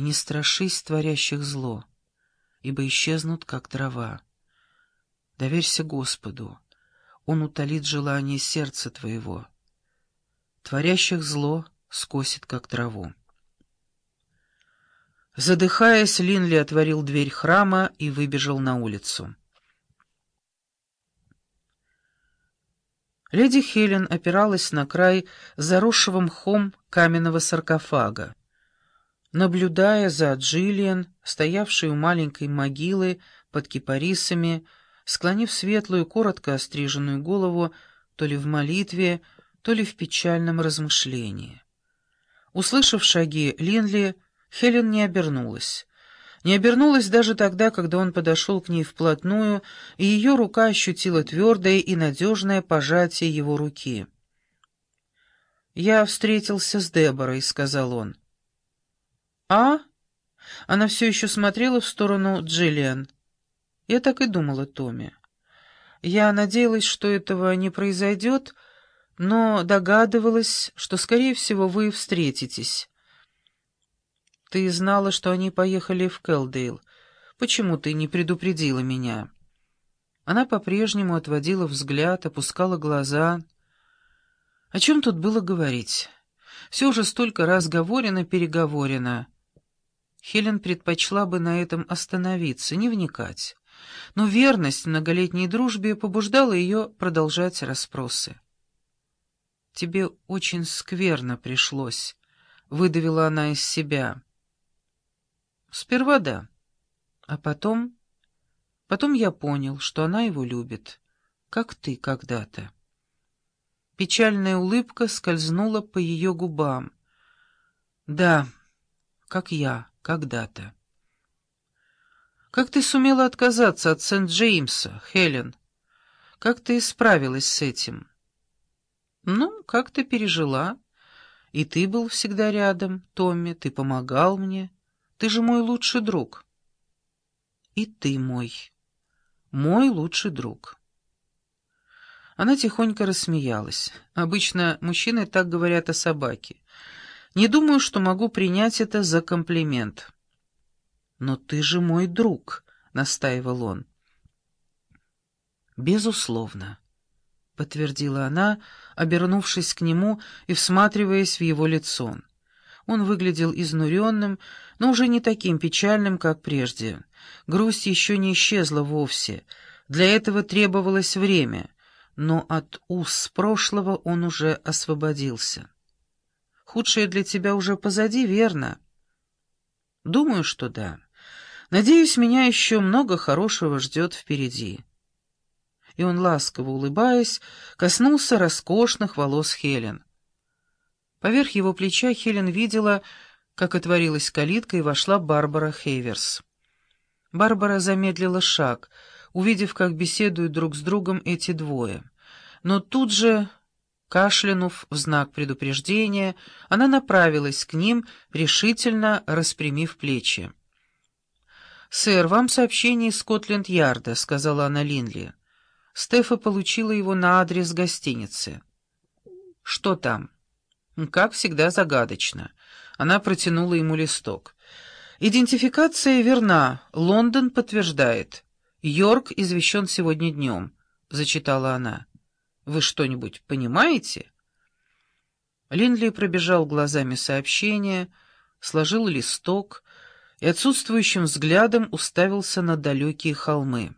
и не страшись творящих зло, ибо исчезнут, как трава. Доверься Господу, Он утолит желание сердца твоего. Творящих зло скосит, как траву. Задыхаясь, Линли отворил дверь храма и выбежал на улицу. Леди Хелен опиралась на край заросшего мхом каменного саркофага. Наблюдая за Джиллиан, стоявшей у маленькой могилы под кипарисами, склонив светлую, коротко остриженную голову то ли в молитве, то ли в печальном размышлении. Услышав шаги Линли, Хелен не обернулась. Не обернулась даже тогда, когда он подошел к ней вплотную, и ее рука ощутила твердое и надежное пожатие его руки. «Я встретился с Деборой», — сказал он. «А?» Она все еще смотрела в сторону Джиллиан. Я так и думала, Томми. Я надеялась, что этого не произойдет, но догадывалась, что, скорее всего, вы встретитесь. Ты знала, что они поехали в Келдейл. Почему ты не предупредила меня?» Она по-прежнему отводила взгляд, опускала глаза. О чем тут было говорить? Все уже столько раз говорено-переговорено. Хелен предпочла бы на этом остановиться, не вникать. Но верность многолетней дружбе побуждала ее продолжать расспросы. «Тебе очень скверно пришлось», — выдавила она из себя. Сперва да. А потом... Потом я понял, что она его любит, как ты когда-то. Печальная улыбка скользнула по ее губам. Да, как я когда-то. Как ты сумела отказаться от Сент-Джеймса, Хелен? Как ты справилась с этим? Ну, как ты пережила. И ты был всегда рядом, Томми, ты помогал мне. Ты же мой лучший друг. И ты мой. Мой лучший друг. Она тихонько рассмеялась. Обычно мужчины так говорят о собаке. Не думаю, что могу принять это за комплимент. «Но ты же мой друг», — настаивал он. «Безусловно», — подтвердила она, обернувшись к нему и всматриваясь в его лицо. Он выглядел изнуренным, но уже не таким печальным, как прежде. Грусть еще не исчезла вовсе. Для этого требовалось время, но от уз прошлого он уже освободился. «Худшее для тебя уже позади, верно?» «Думаю, что да. Надеюсь, меня еще много хорошего ждет впереди». И он, ласково улыбаясь, коснулся роскошных волос Хелен. Поверх его плеча Хелен видела, как отворилась калитка и вошла Барбара Хейверс. Барбара замедлила шаг, увидев, как беседуют друг с другом эти двое. Но тут же, кашлянув в знак предупреждения, она направилась к ним, решительно распрямив плечи. «Сэр, вам сообщение из Скотленд-Ярда», — сказала она Линли. Стефа получила его на адрес гостиницы. «Что там?» Как всегда загадочно. Она протянула ему листок. «Идентификация верна. Лондон подтверждает. Йорк извещен сегодня днем», — зачитала она. «Вы что-нибудь понимаете?» Линли пробежал глазами сообщение, сложил листок и отсутствующим взглядом уставился на далекие холмы.